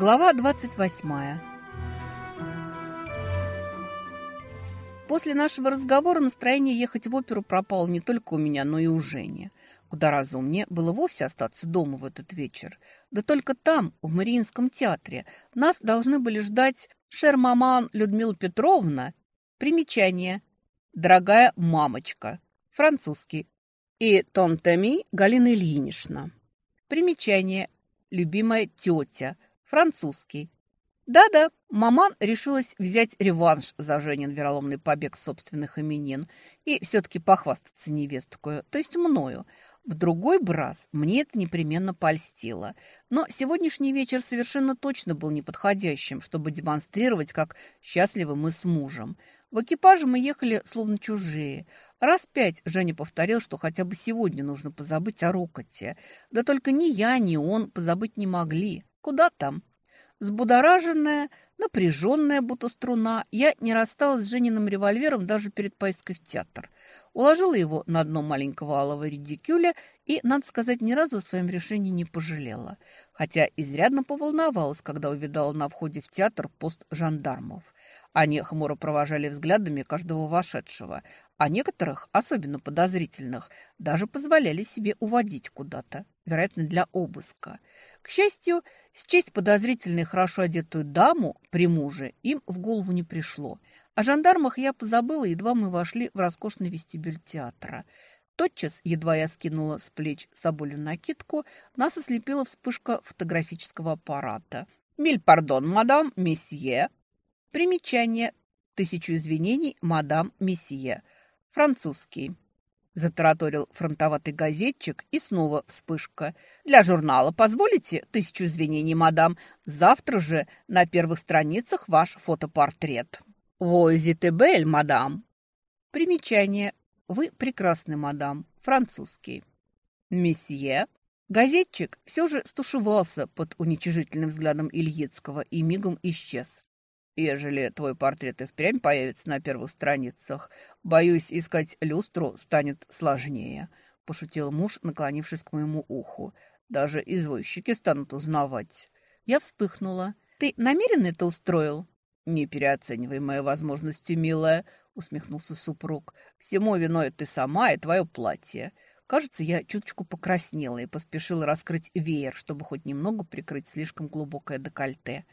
Глава 28. После нашего разговора настроение ехать в оперу пропало не только у меня, но и у Жени. Куда разумнее было вовсе остаться дома в этот вечер. Да только там, в Мариинском театре, нас должны были ждать Шермаман Людмила Петровна. Примечание. Дорогая мамочка. Французский. И Тонтами Галина Ильинична. Примечание. Любимая тетя – Французский. Да-да, маман решилась взять реванш за Женин вероломный побег собственных именин и все-таки похвастаться невесткою, то есть мною. В другой раз мне это непременно польстило. Но сегодняшний вечер совершенно точно был неподходящим, чтобы демонстрировать, как счастливы мы с мужем. В экипаже мы ехали словно чужие. Раз пять Женя повторил, что хотя бы сегодня нужно позабыть о рокоте. Да только ни я, ни он позабыть не могли. Куда там? Взбудораженная, напряженная, будто струна, я не рассталась с Жениным револьвером даже перед поездкой в театр. Уложила его на дно маленького алого редикюля и, надо сказать, ни разу о своем решении не пожалела. Хотя изрядно поволновалась, когда увидала на входе в театр пост жандармов. Они хмуро провожали взглядами каждого вошедшего, а некоторых, особенно подозрительных, даже позволяли себе уводить куда-то, вероятно, для обыска. К счастью, счесть подозрительную и хорошо одетую даму при муже им в голову не пришло. О жандармах я позабыла, едва мы вошли в роскошный вестибюль театра. Тотчас, едва я скинула с плеч соболю накидку, нас ослепила вспышка фотографического аппарата. «Миль пардон, мадам, месье!» Примечание. Тысячу извинений, мадам, месье. Французский. Затараторил фронтоватый газетчик, и снова вспышка. «Для журнала позволите? Тысячу извинений, мадам. Завтра же на первых страницах ваш фотопортрет». «Возите бель, мадам». Примечание. «Вы прекрасны, мадам». Французский. «Месье». Газетчик все же стушевался под уничижительным взглядом Ильицкого и мигом исчез. Ежели твой портрет и впрямь появится на первых страницах, боюсь, искать люстру станет сложнее», – пошутил муж, наклонившись к моему уху. «Даже извозчики станут узнавать». Я вспыхнула. «Ты намеренно это устроил?» «Не переоценивай мои возможности, милая», – усмехнулся супруг. «Всему виной ты сама и твое платье». Кажется, я чуточку покраснела и поспешила раскрыть веер, чтобы хоть немного прикрыть слишком глубокое декольте.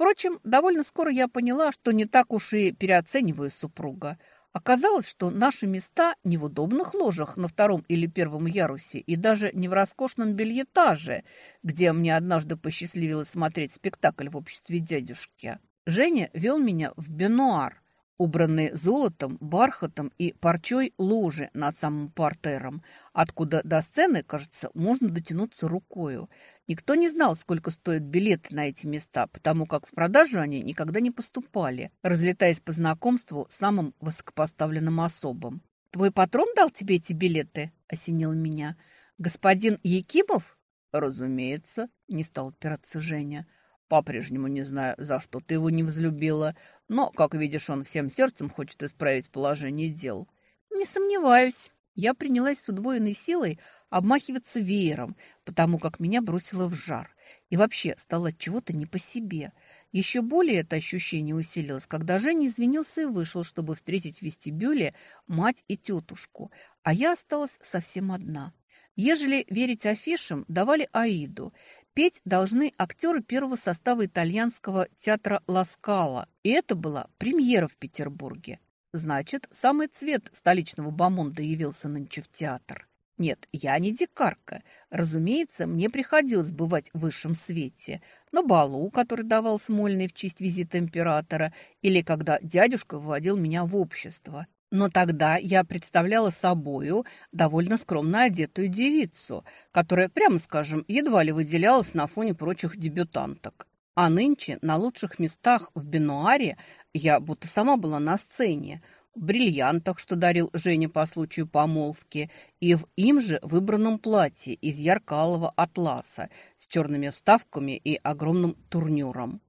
Впрочем, довольно скоро я поняла, что не так уж и переоцениваю супруга. Оказалось, что наши места не в удобных ложах на втором или первом ярусе и даже не в роскошном бельетаже, где мне однажды посчастливилось смотреть спектакль в обществе дядюшки. Женя вел меня в бенуар, убранные золотом, бархатом и парчой ложи над самым портером, откуда до сцены, кажется, можно дотянуться рукою. Никто не знал, сколько стоят билеты на эти места, потому как в продажу они никогда не поступали, разлетаясь по знакомству с самым высокопоставленным особам. «Твой патрон дал тебе эти билеты?» – осенил меня. «Господин Якимов?» «Разумеется», – не стал отпираться Женя. По-прежнему не знаю, за что ты его не взлюбила, но, как видишь, он всем сердцем хочет исправить положение дел. Не сомневаюсь. Я принялась с удвоенной силой обмахиваться веером, потому как меня бросило в жар. И вообще стало от чего-то не по себе. Еще более это ощущение усилилось, когда Женя извинился и вышел, чтобы встретить в вестибюле мать и тетушку, а я осталась совсем одна. Ежели верить афишам, давали Аиду, Петь должны актеры первого состава итальянского театра «Ласкала». И это была премьера в Петербурге. Значит, самый цвет столичного бомонда явился нынче в театр. Нет, я не дикарка. Разумеется, мне приходилось бывать в высшем свете. На балу, который давал Смольный в честь визита императора, или когда дядюшка вводил меня в общество. Но тогда я представляла собою довольно скромно одетую девицу, которая, прямо скажем, едва ли выделялась на фоне прочих дебютанток. А нынче на лучших местах в Бенуаре я будто сама была на сцене, в бриллиантах, что дарил Женя по случаю помолвки, и в им же выбранном платье из яркалого атласа с черными вставками и огромным турнюром.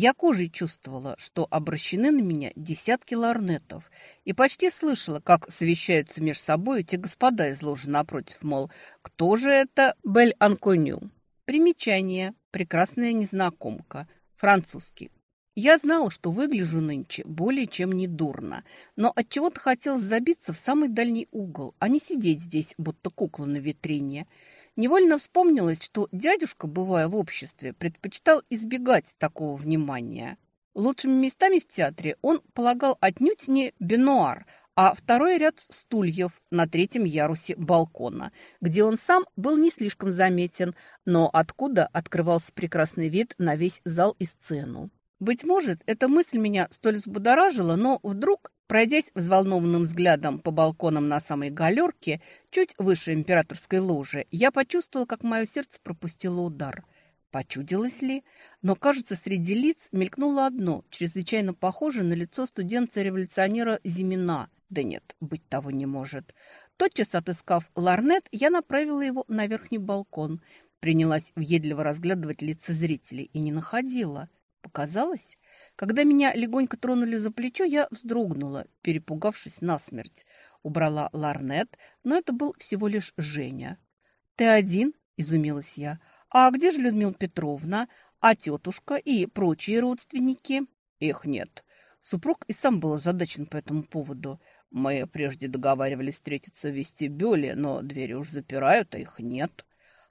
Я кожей чувствовала, что обращены на меня десятки ларнетов, и почти слышала, как совещаются между собой эти господа из ложи напротив, мол, кто же это Бель Анконю? Примечание. прекрасная незнакомка, французский. Я знала, что выгляжу нынче более чем недурно, но отчего-то хотелось забиться в самый дальний угол, а не сидеть здесь, будто кукла на витрине. Невольно вспомнилось, что дядюшка, бывая в обществе, предпочитал избегать такого внимания. Лучшими местами в театре он полагал отнюдь не бенуар, а второй ряд стульев на третьем ярусе балкона, где он сам был не слишком заметен, но откуда открывался прекрасный вид на весь зал и сцену. Быть может, эта мысль меня столь взбудоражила, но вдруг, пройдясь взволнованным взглядом по балконам на самой галерке, чуть выше императорской ложи, я почувствовала, как мое сердце пропустило удар – Почудилось ли? Но, кажется, среди лиц мелькнуло одно, чрезвычайно похожее на лицо студента-революционера Зимина. Да нет, быть того не может. Тотчас отыскав ларнет, я направила его на верхний балкон. Принялась въедливо разглядывать лица зрителей и не находила. Показалось? Когда меня легонько тронули за плечо, я вздрогнула, перепугавшись насмерть. Убрала ларнет, но это был всего лишь Женя. «Ты один?» – изумилась я – а где же Людмила Петровна, а тетушка и прочие родственники? Их нет. Супруг и сам был озадачен по этому поводу. Мы прежде договаривались встретиться в вестибюле, но двери уж запирают, а их нет.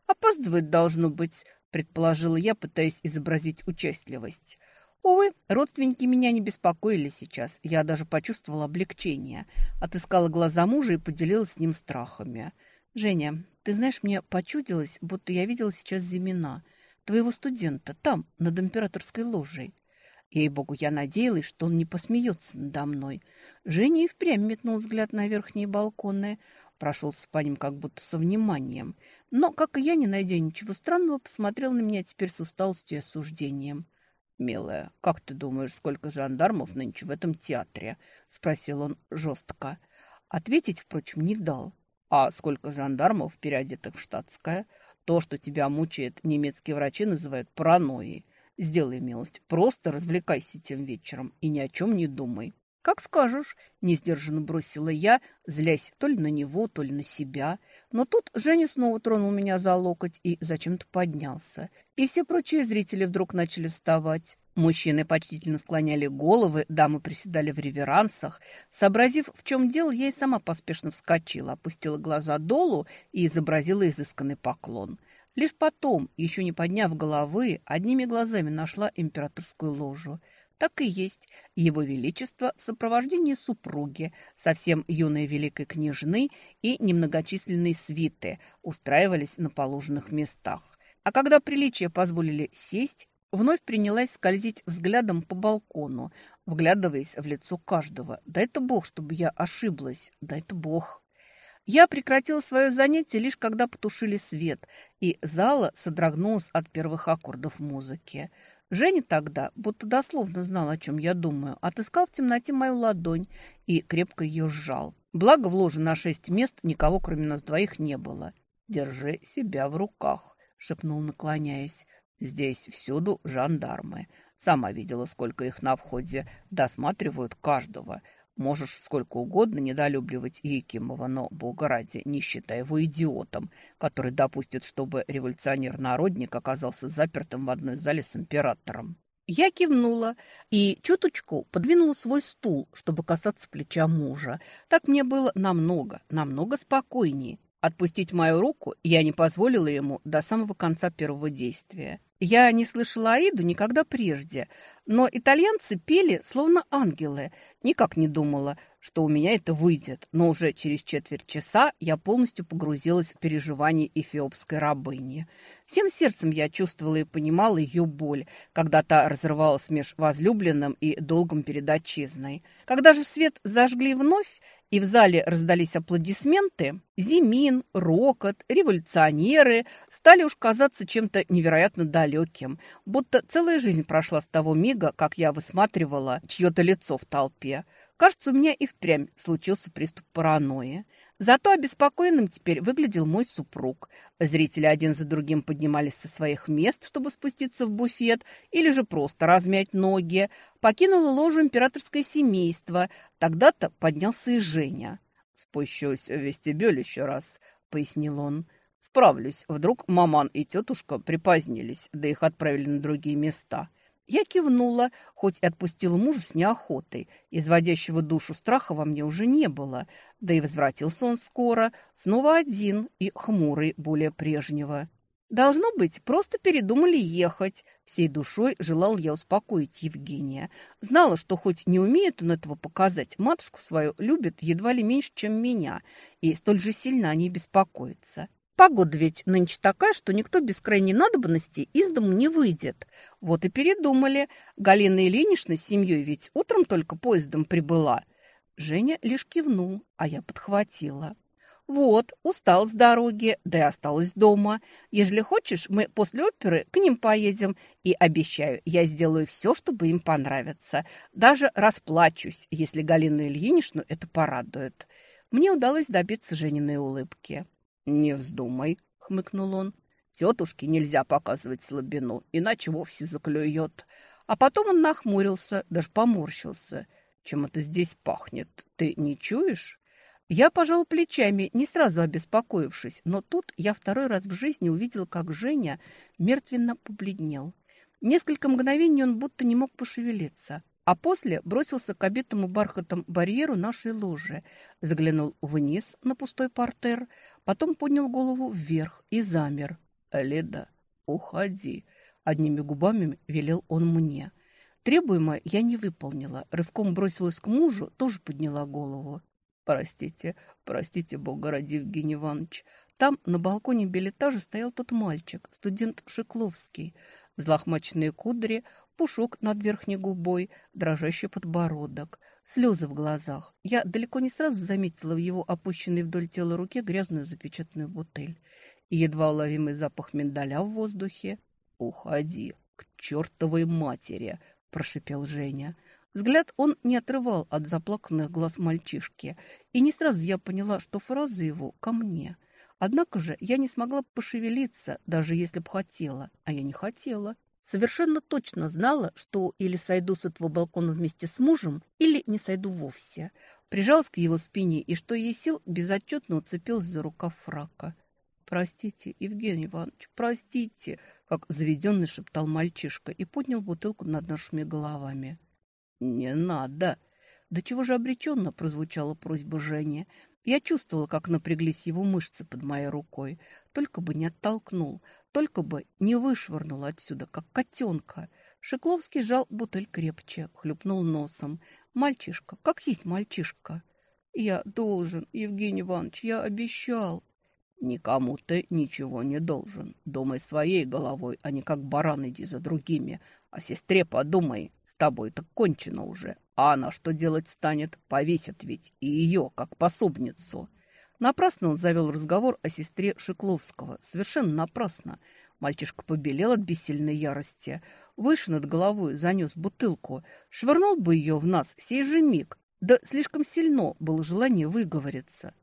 Опаздывает, должно быть, предположила я, пытаясь изобразить участливость. Увы, родственники меня не беспокоили сейчас. Я даже почувствовала облегчение. Отыскала глаза мужа и поделилась с ним страхами. «Женя, ты знаешь, мне почудилось, будто я видела сейчас Зимина, твоего студента, там, над императорской ложей. Ей-богу, я надеялась, что он не посмеется надо мной. Женя и впрямь метнул взгляд на верхние балконы, прошелся по ним как будто со вниманием. Но, как и я, не найдя ничего странного, посмотрел на меня теперь с усталостью и осуждением. «Милая, как ты думаешь, сколько жандармов нынче в этом театре?» – спросил он жестко. Ответить, впрочем, не дал. А сколько жандармов, переодетых в штатское? То, что тебя мучает, немецкие врачи называют паранойей. Сделай милость, просто развлекайся тем вечером и ни о чем не думай. «Как скажешь», – несдержанно бросила я, злясь то ли на него, то ли на себя. Но тут Женя снова тронул меня за локоть и зачем-то поднялся. И все прочие зрители вдруг начали вставать. Мужчины почтительно склоняли головы, дамы приседали в реверансах. Сообразив, в чем дело, я и сама поспешно вскочила, опустила глаза долу и изобразила изысканный поклон. Лишь потом, еще не подняв головы, одними глазами нашла императорскую ложу. Так и есть. Его Величество в сопровождении супруги, совсем юной великой княжны и немногочисленной свиты устраивались на положенных местах. А когда приличия позволили сесть, Вновь принялась скользить взглядом по балкону, вглядываясь в лицо каждого. Да это бог, чтобы я ошиблась. Да это бог. Я прекратила свое занятие лишь когда потушили свет, и зала содрогнулась от первых аккордов музыки. Женя тогда, будто дословно знал, о чем я думаю, отыскал в темноте мою ладонь и крепко ее сжал. Благо в ложе на шесть мест никого, кроме нас двоих, не было. «Держи себя в руках», — шепнул, наклоняясь. Здесь всюду жандармы. Сама видела, сколько их на входе. Досматривают каждого. Можешь сколько угодно недолюбливать Якимова, но, бога ради, не считай его идиотом, который допустит, чтобы революционер-народник оказался запертым в одной зале с императором. Я кивнула и чуточку подвинула свой стул, чтобы касаться плеча мужа. Так мне было намного, намного спокойнее. Отпустить мою руку я не позволила ему до самого конца первого действия. Я не слышала Аиду никогда прежде, но итальянцы пели словно ангелы. Никак не думала, что у меня это выйдет, но уже через четверть часа я полностью погрузилась в переживания эфиопской рабыни. Всем сердцем я чувствовала и понимала ее боль, когда та разрывалась меж возлюбленным и долгом перед отчизной. Когда же свет зажгли вновь, и в зале раздались аплодисменты, Зимин, Рокот, революционеры стали уж казаться чем-то невероятно далеким, будто целая жизнь прошла с того мига, как я высматривала чье-то лицо в толпе. Кажется, у меня и впрямь случился приступ паранойи. Зато обеспокоенным теперь выглядел мой супруг. Зрители один за другим поднимались со своих мест, чтобы спуститься в буфет или же просто размять ноги. Покинуло ложу императорское семейство. Тогда-то поднялся и Женя. «Спущусь в вестибюль еще раз», — пояснил он. Справлюсь. Вдруг маман и тетушка припозднились, да их отправили на другие места. Я кивнула, хоть и отпустила мужа с неохотой. Изводящего душу страха во мне уже не было. Да и возвратился он скоро, снова один и хмурый, более прежнего. Должно быть, просто передумали ехать. Всей душой желал я успокоить Евгения. Знала, что хоть не умеет он этого показать, матушку свою любит едва ли меньше, чем меня, и столь же сильно о ней беспокоится. Погода ведь нынче такая, что никто без крайней надобности из дому не выйдет. Вот и передумали. Галина Ильинична с семьей ведь утром только поездом прибыла. Женя лишь кивнул, а я подхватила. «Вот, устал с дороги, да и осталась дома. Ежели хочешь, мы после оперы к ним поедем. И обещаю, я сделаю все, чтобы им понравиться. Даже расплачусь, если Галину Ильиничну это порадует». Мне удалось добиться Жениной улыбки. «Не вздумай», — хмыкнул он. «Тетушке нельзя показывать слабину, иначе вовсе заклюет». А потом он нахмурился, даже поморщился. «Чем это здесь пахнет? Ты не чуешь?» Я пожал плечами, не сразу обеспокоившись, но тут я второй раз в жизни увидел, как Женя мертвенно побледнел. Несколько мгновений он будто не мог пошевелиться, а после бросился к обитому бархатом барьеру нашей ложи, заглянул вниз на пустой портер, потом поднял голову вверх и замер. «Леда, уходи!» — одними губами велел он мне. Требуемое я не выполнила. Рывком бросилась к мужу, тоже подняла голову. «Простите, простите, Бога ради, Евгений Иванович. Там на балконе билетажа стоял тот мальчик, студент Шекловский. Взлохмаченные кудри, пушок над верхней губой, дрожащий подбородок, слезы в глазах. Я далеко не сразу заметила в его опущенной вдоль тела руке грязную запечатанную бутыль и едва уловимый запах миндаля в воздухе. «Уходи, к чертовой матери!» – прошипел Женя. Взгляд он не отрывал от заплаканных глаз мальчишки, и не сразу я поняла, что фраза его ко мне. Однако же я не смогла пошевелиться, даже если бы хотела, а я не хотела. Совершенно точно знала, что или сойду с этого балкона вместе с мужем, или не сойду вовсе. Прижалась к его спине и, что ей сил, безотчетно уцепилась за рукав фрака. «Простите, Евгений Иванович, простите!» как заведенный шептал мальчишка и поднял бутылку над нашими головами. «Не надо!» Да чего же обреченно прозвучала просьба Жени. Я чувствовала, как напряглись его мышцы под моей рукой. Только бы не оттолкнул, только бы не вышвырнул отсюда, как котенка. Шекловский жал бутыль крепче, хлюпнул носом. Мальчишка, как есть мальчишка. Я должен, Евгений Иванович, я обещал. Никому ты ничего не должен. Думай своей головой, а не как баран иди за другими. О сестре подумай, с тобой-то кончено уже. А она что делать станет? Повесят ведь и ее, как пособницу. Напрасно он завел разговор о сестре Шекловского. Совершенно напрасно. Мальчишка побелел от бессильной ярости. Выше над головой занес бутылку. Швырнул бы ее в нас сей же миг. Да слишком сильно было желание выговориться.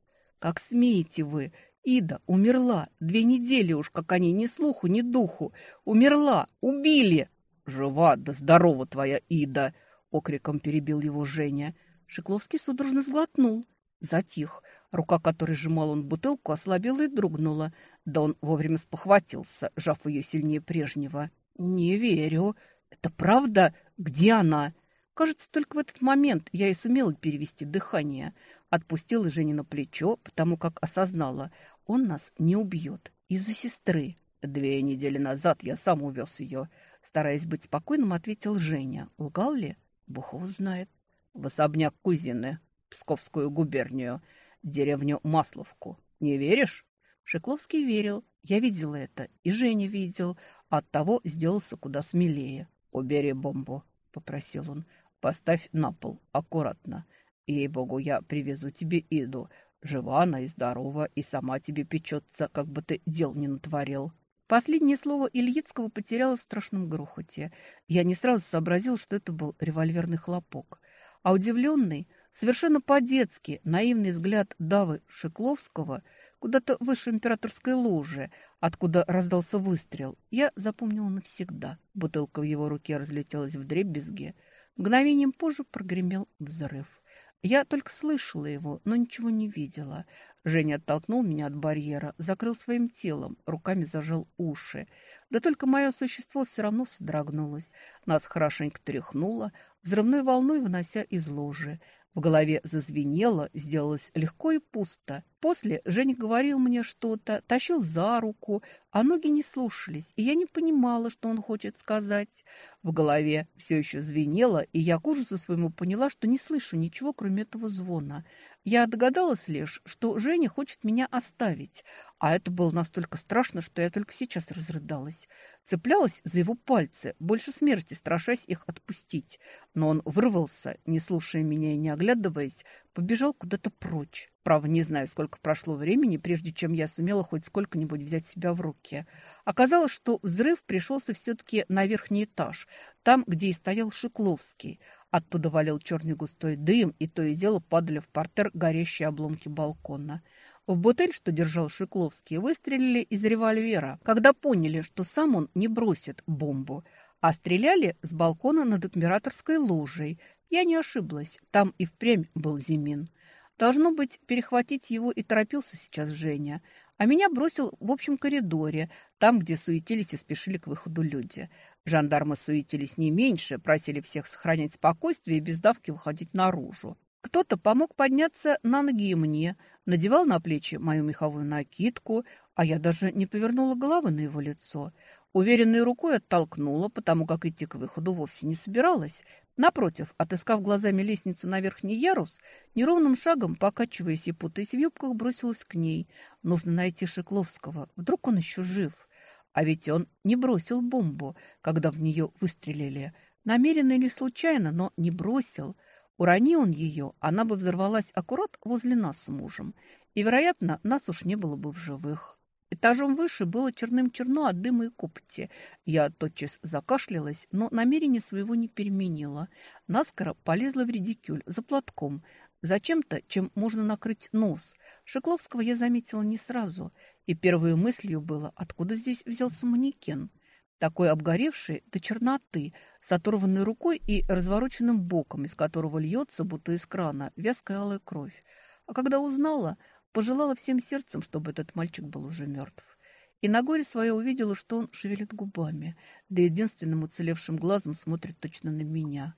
«Как смеете вы? Ида умерла. Две недели уж, как они ни слуху, ни духу. Умерла. Убили!» «Жива да здорова твоя Ида!» — окриком перебил его Женя. Шекловский судорожно сглотнул. Затих. Рука, которой сжимал он бутылку, ослабела и дрогнула. Да он вовремя спохватился, жав ее сильнее прежнего. «Не верю. Это правда? Где она?» Кажется, только в этот момент я и сумела перевести дыхание. Отпустила Жене на плечо, потому как осознала, он нас не убьет. Из-за сестры. Две недели назад я сам увез ее. Стараясь быть спокойным, ответил Женя. Лгал ли? Его знает. В особняк кузины, Псковскую губернию деревню Масловку. Не веришь?» Шекловский верил. Я видела это, и Женя видел. Оттого сделался куда смелее. «Убери бомбу», — попросил он. «Поставь на пол, аккуратно. Ей-богу, я привезу тебе Иду. Жива она и здорова, и сама тебе печется, как бы ты дел не натворил». Последнее слово Ильицкого потерялось в страшном грохоте. Я не сразу сообразил, что это был револьверный хлопок. А удивленный, Совершенно по-детски наивный взгляд Давы Шекловского куда-то выше императорской ложи, откуда раздался выстрел, я запомнила навсегда. Бутылка в его руке разлетелась в дребезги. Мгновением позже прогремел взрыв. Я только слышала его, но ничего не видела. Женя оттолкнул меня от барьера, закрыл своим телом, руками зажал уши. Да только мое существо все равно содрогнулось. Нас хорошенько тряхнуло, взрывной волной вынося из ложи. В голове зазвенело, сделалось легко и пусто. После Женя говорил мне что-то, тащил за руку, а ноги не слушались, и я не понимала, что он хочет сказать. В голове все еще звенело, и я к ужасу своему поняла, что не слышу ничего, кроме этого звона. Я догадалась лишь, что Женя хочет меня оставить, а это было настолько страшно, что я только сейчас разрыдалась. Цеплялась за его пальцы, больше смерти, страшась их отпустить. Но он вырвался, не слушая меня и не оглядываясь, побежал куда-то прочь. Право, не знаю, сколько прошло времени, прежде чем я сумела хоть сколько-нибудь взять себя в руки. Оказалось, что взрыв пришелся все-таки на верхний этаж, там, где и стоял Шикловский. Оттуда валил черный густой дым, и то и дело падали в портер горящие обломки балкона. В бутыль, что держал Шикловский, выстрелили из револьвера, когда поняли, что сам он не бросит бомбу, а стреляли с балкона над императорской ложей. Я не ошиблась, там и впрямь был Зимин. Должно быть, перехватить его и торопился сейчас Женя. А меня бросил в общем коридоре, там, где суетились и спешили к выходу люди. Жандармы суетились не меньше, просили всех сохранять спокойствие и без давки выходить наружу. Кто-то помог подняться на ноги и мне, надевал на плечи мою меховую накидку, а я даже не повернула головы на его лицо. Уверенной рукой оттолкнула, потому как идти к выходу вовсе не собиралась. Напротив, отыскав глазами лестницу на верхний ярус, неровным шагом, покачиваясь и путаясь в юбках, бросилась к ней. Нужно найти Шекловского. Вдруг он еще жив. А ведь он не бросил бомбу, когда в нее выстрелили. Намеренно или случайно, но не бросил. Урони он ее, она бы взорвалась аккурат возле нас с мужем. И, вероятно, нас уж не было бы в живых. Этажом выше было черным-черно от дыма и копоти. Я тотчас закашлялась, но намерение своего не переменила. Наскоро полезла в редикюль за платком. Зачем-то, чем можно накрыть нос. Шекловского я заметила не сразу. И первой мыслью было, откуда здесь взялся манекен. Такой обгоревший до черноты, с оторванной рукой и развороченным боком, из которого льется, будто из крана, вязкая алая кровь. А когда узнала, Пожелала всем сердцем, чтобы этот мальчик был уже мертв. И на горе свое увидела, что он шевелит губами, да единственным уцелевшим глазом смотрит точно на меня.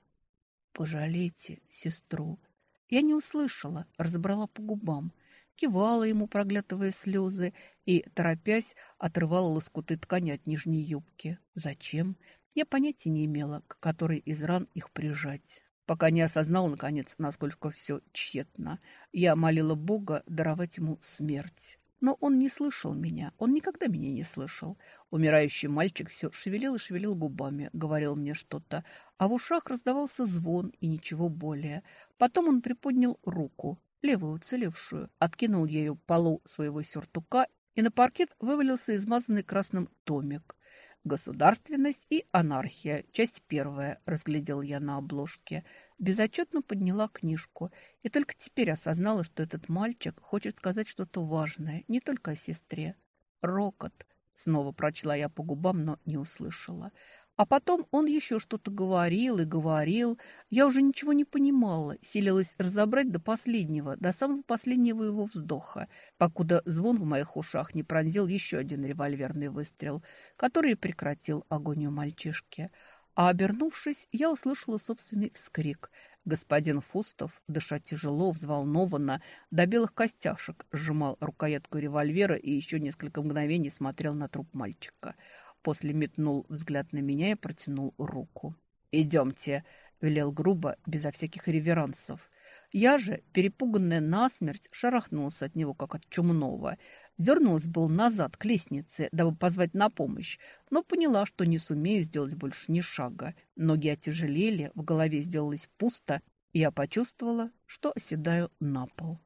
«Пожалейте сестру». Я не услышала, разобрала по губам, кивала ему, проглядывая слезы, и, торопясь, отрывала лоскуты ткани от нижней юбки. Зачем? Я понятия не имела, к которой из ран их прижать пока не осознал, наконец, насколько все тщетно. Я молила Бога даровать ему смерть. Но он не слышал меня, он никогда меня не слышал. Умирающий мальчик все шевелил и шевелил губами, говорил мне что-то, а в ушах раздавался звон и ничего более. Потом он приподнял руку, левую уцелевшую, откинул ею полу своего сюртука, и на паркет вывалился измазанный красным томик. «Государственность и анархия. Часть первая», – разглядел я на обложке. Безотчетно подняла книжку и только теперь осознала, что этот мальчик хочет сказать что-то важное, не только о сестре. «Рокот», – снова прочла я по губам, но не услышала. А потом он еще что-то говорил и говорил. Я уже ничего не понимала, силилась разобрать до последнего, до самого последнего его вздоха, покуда звон в моих ушах не пронзил еще один револьверный выстрел, который прекратил агонию мальчишки. А обернувшись, я услышала собственный вскрик. Господин Фустов, дыша тяжело, взволнованно, до белых костяшек сжимал рукоятку револьвера и еще несколько мгновений смотрел на труп мальчика – После метнул взгляд на меня и протянул руку. «Идемте», — велел грубо, безо всяких реверансов. Я же, перепуганная насмерть, шарахнулась от него, как от чумного. Дернулась был назад к лестнице, дабы позвать на помощь, но поняла, что не сумею сделать больше ни шага. Ноги отяжелели, в голове сделалось пусто, и я почувствовала, что оседаю на пол.